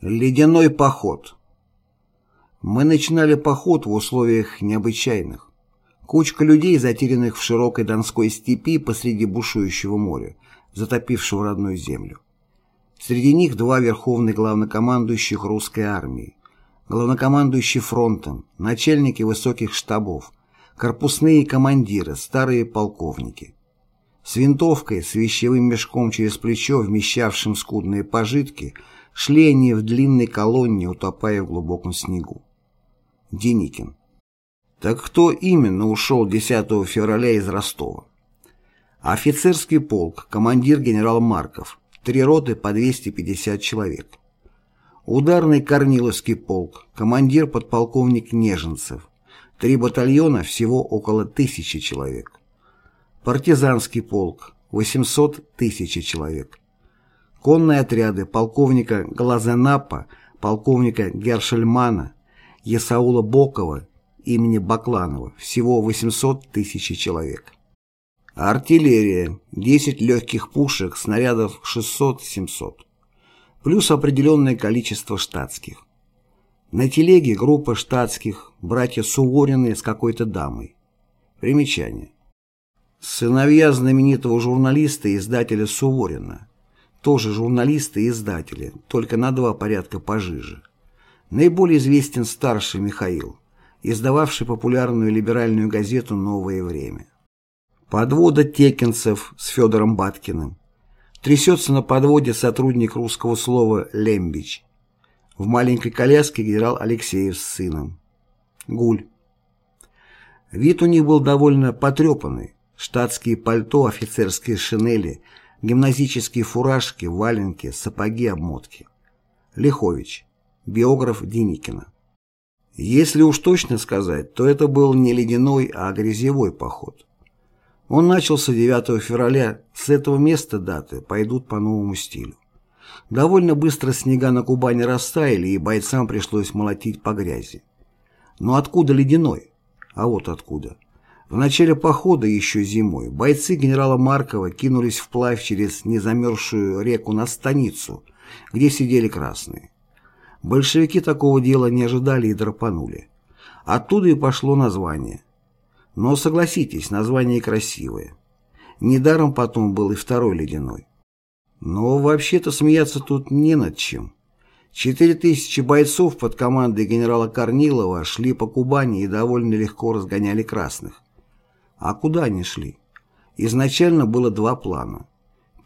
Ледяной поход. Мы начинали поход в условиях необычайных. Кучка людей, затерянных в широкой Донской степи посреди бушующего моря, затопившего родную землю. Среди них два верховных главнокомандующих русской армии, главнокомандующий фронтом, начальники высоких штабов, корпусные командиры, старые полковники. С винтовкой, с вещевым мешком через плечо, вмещавшим скудные пожитки – Шли они в длинной колонне, утопая в глубоком снегу. Деникин. Так кто именно ушел 10 февраля из Ростова? Офицерский полк, командир генерал Марков, три роты по 250 человек. Ударный Корниловский полк, командир подполковник Неженцев, три батальона, всего около тысячи человек. Партизанский полк, 800 тысяч человек. Конные отряды полковника Глазенапа, полковника Гершельмана, Есаула Бокова, имени Бакланова, всего 800 тысяч человек. Артиллерия, 10 легких пушек, снарядов 600-700, плюс определенное количество штатских. На телеге группа штатских, братья Суворины с какой-то дамой. Примечание. Сыновья знаменитого журналиста и издателя Суворина тоже журналисты и издатели, только на два порядка пожиже. Наиболее известен старший Михаил, издававший популярную либеральную газету «Новое время». Подвода Текинцев с Федором Баткиным. Трясется на подводе сотрудник русского слова Лембич. В маленькой коляске генерал Алексеев с сыном. Гуль. Вид у них был довольно потрепанный. Штатские пальто, офицерские шинели – гимназические фуражки, валенки, сапоги, обмотки. Лихович, биограф Деникина. Если уж точно сказать, то это был не ледяной, а грязевой поход. Он начался 9 февраля, с этого места даты пойдут по новому стилю. Довольно быстро снега на Кубани растаяли, и бойцам пришлось молотить по грязи. Но откуда ледяной? А вот откуда. В начале похода еще зимой бойцы генерала Маркова кинулись вплавь через незамерзшую реку на станицу, где сидели красные. Большевики такого дела не ожидали и драпанули. Оттуда и пошло название. Но согласитесь, название красивое. Недаром потом был и второй ледяной. Но вообще-то смеяться тут не над чем. Четыре тысячи бойцов под командой генерала Корнилова шли по Кубани и довольно легко разгоняли красных. А куда они шли? Изначально было два плана.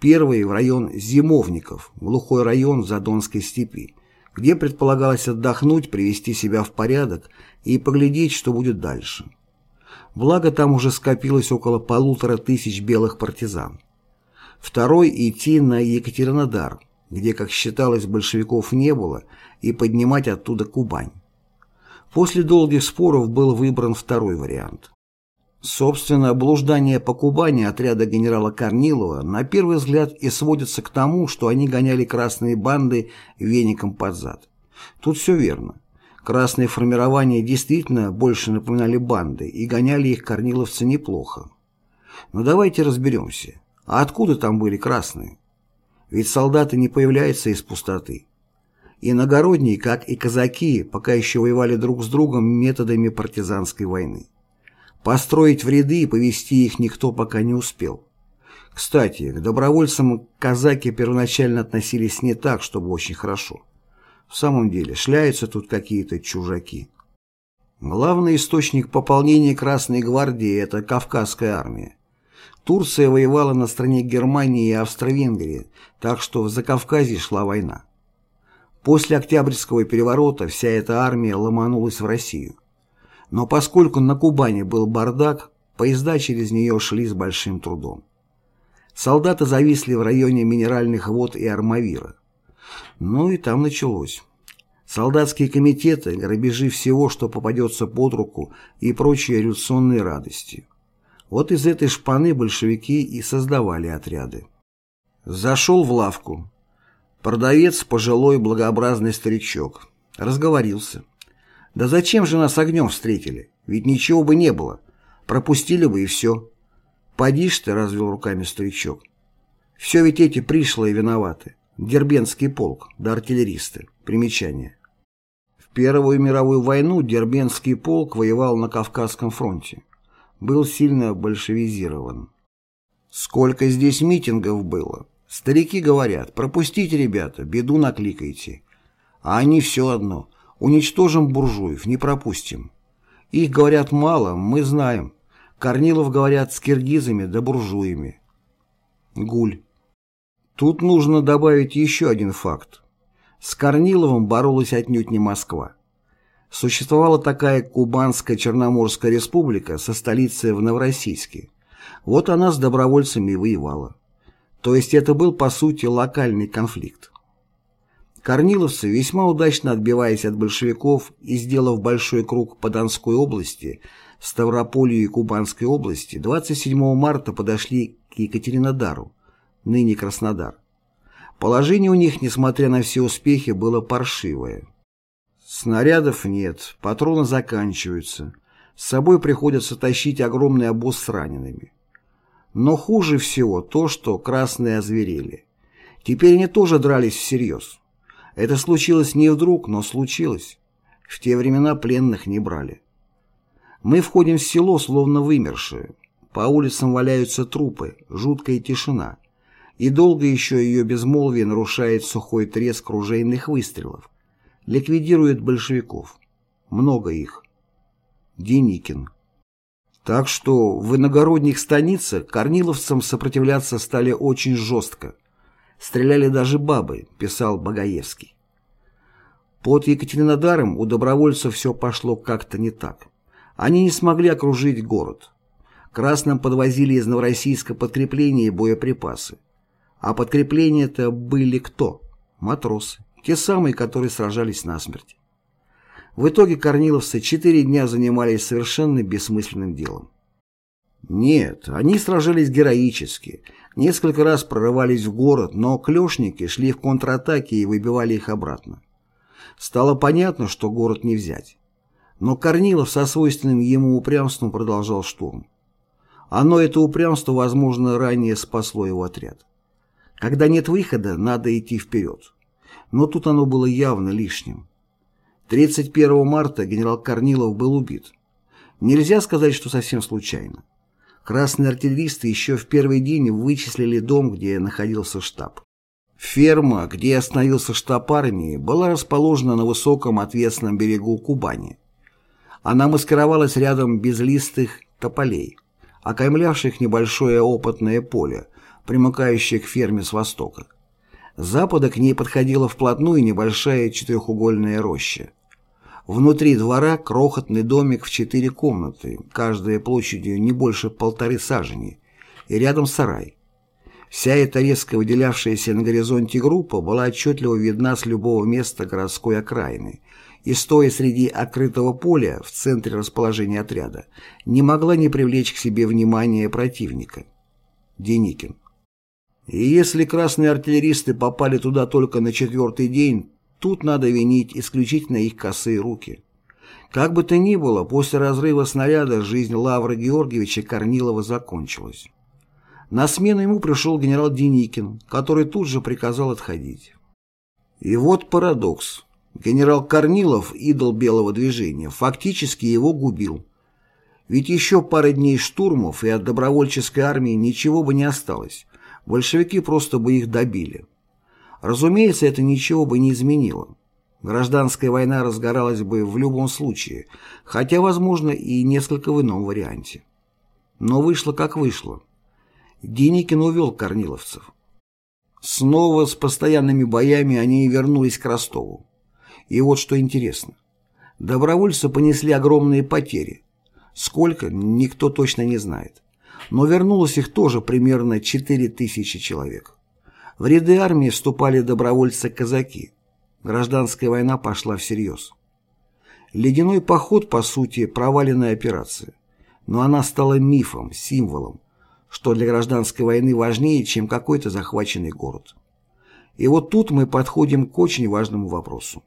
Первый в район Зимовников, глухой район Задонской степи, где предполагалось отдохнуть, привести себя в порядок и поглядеть, что будет дальше. Благо там уже скопилось около полутора тысяч белых партизан. Второй – идти на Екатеринодар, где, как считалось, большевиков не было, и поднимать оттуда Кубань. После долгих споров был выбран второй вариант. Собственно, блуждание по Кубани отряда генерала Корнилова на первый взгляд и сводится к тому, что они гоняли красные банды веником под зад. Тут все верно. Красные формирования действительно больше напоминали банды, и гоняли их корниловцы неплохо. Но давайте разберемся. А откуда там были красные? Ведь солдаты не появляются из пустоты. Иногородние, как и казаки, пока еще воевали друг с другом методами партизанской войны. Построить в ряды и повести их никто пока не успел. Кстати, к добровольцам казаки первоначально относились не так, чтобы очень хорошо. В самом деле, шляются тут какие-то чужаки. Главный источник пополнения Красной Гвардии – это Кавказская армия. Турция воевала на стороне Германии и Австро-Венгрии, так что в Закавказье шла война. После Октябрьского переворота вся эта армия ломанулась в Россию. Но поскольку на Кубани был бардак, поезда через нее шли с большим трудом. Солдаты зависли в районе минеральных вод и Армавира. Ну и там началось. Солдатские комитеты, грабежи всего, что попадется под руку и прочие революционные радости. Вот из этой шпаны большевики и создавали отряды. Зашел в лавку. Продавец, пожилой благообразный старичок. Разговорился. Да зачем же нас огнем встретили? Ведь ничего бы не было. Пропустили бы и все. Поди ж ты, развел руками старичок. Все ведь эти пришлые виноваты. Дербенский полк, да артиллеристы. Примечание. В Первую мировую войну Дербенский полк воевал на Кавказском фронте. Был сильно большевизирован. Сколько здесь митингов было. Старики говорят, пропустите, ребята, беду накликайте. А они все одно. Уничтожим буржуев, не пропустим. Их, говорят, мало, мы знаем. Корнилов, говорят, с киргизами да буржуями. Гуль. Тут нужно добавить еще один факт. С Корниловым боролась отнюдь не Москва. Существовала такая Кубанская Черноморская республика со столицей в Новороссийске. Вот она с добровольцами и воевала. То есть это был, по сути, локальный конфликт. Корниловцы, весьма удачно отбиваясь от большевиков и сделав большой круг по Донской области, Ставрополью и Кубанской области, 27 марта подошли к Екатеринодару, ныне Краснодар. Положение у них, несмотря на все успехи, было паршивое. Снарядов нет, патроны заканчиваются. С собой приходится тащить огромный обоз с ранеными. Но хуже всего то, что красные озверели. Теперь они тоже дрались всерьез. Это случилось не вдруг, но случилось. В те времена пленных не брали. Мы входим в село, словно вымершие. По улицам валяются трупы, жуткая тишина. И долго еще ее безмолвие нарушает сухой треск ружейных выстрелов. Ликвидируют большевиков. Много их. Деникин. Так что в иногородних станицах корниловцам сопротивляться стали очень жестко. Стреляли даже бабы, писал Багаевский. Под Екатеринодаром у добровольцев все пошло как-то не так. Они не смогли окружить город. Красным подвозили из Новороссийска подкрепления и боеприпасы. А подкрепления-то были кто? Матросы. Те самые, которые сражались насмерть. В итоге корниловцы четыре дня занимались совершенно бессмысленным делом. Нет, они сражались героически, несколько раз прорывались в город, но клешники шли в контратаке и выбивали их обратно. Стало понятно, что город не взять. Но Корнилов со свойственным ему упрямством продолжал штурм. Оно, это упрямство, возможно, ранее спасло его отряд. Когда нет выхода, надо идти вперед. Но тут оно было явно лишним. 31 марта генерал Корнилов был убит. Нельзя сказать, что совсем случайно. Красные артиллеристы еще в первый день вычислили дом, где находился штаб. Ферма, где остановился штаб армии, была расположена на высоком ответственном берегу Кубани. Она маскировалась рядом безлистых тополей, окаймлявших небольшое опытное поле, примыкающее к ферме с востока. С запада к ней подходила вплотную небольшая четырехугольная роща. Внутри двора крохотный домик в четыре комнаты, каждая площадью не больше полторы сажени, и рядом сарай. Вся эта резко выделявшаяся на горизонте группа была отчетливо видна с любого места городской окраины, и, стоя среди открытого поля в центре расположения отряда, не могла не привлечь к себе внимание противника. Деникин. И если красные артиллеристы попали туда только на четвертый день, Тут надо винить исключительно их косые руки. Как бы то ни было, после разрыва снаряда жизнь Лавра Георгиевича Корнилова закончилась. На смену ему пришел генерал Деникин, который тут же приказал отходить. И вот парадокс. Генерал Корнилов, идол белого движения, фактически его губил. Ведь еще пара дней штурмов, и от добровольческой армии ничего бы не осталось. Большевики просто бы их добили. Разумеется, это ничего бы не изменило. Гражданская война разгоралась бы в любом случае, хотя, возможно, и несколько в ином варианте. Но вышло как вышло. Деникин увел корниловцев. Снова с постоянными боями они вернулись к Ростову. И вот что интересно. Добровольцы понесли огромные потери. Сколько, никто точно не знает. Но вернулось их тоже примерно 4000 человек. В ряды армии вступали добровольцы-казаки. Гражданская война пошла всерьез. Ледяной поход, по сути, проваленная операция. Но она стала мифом, символом, что для гражданской войны важнее, чем какой-то захваченный город. И вот тут мы подходим к очень важному вопросу.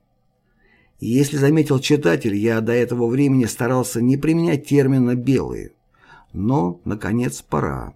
Если заметил читатель, я до этого времени старался не применять термина «белые». Но, наконец, пора.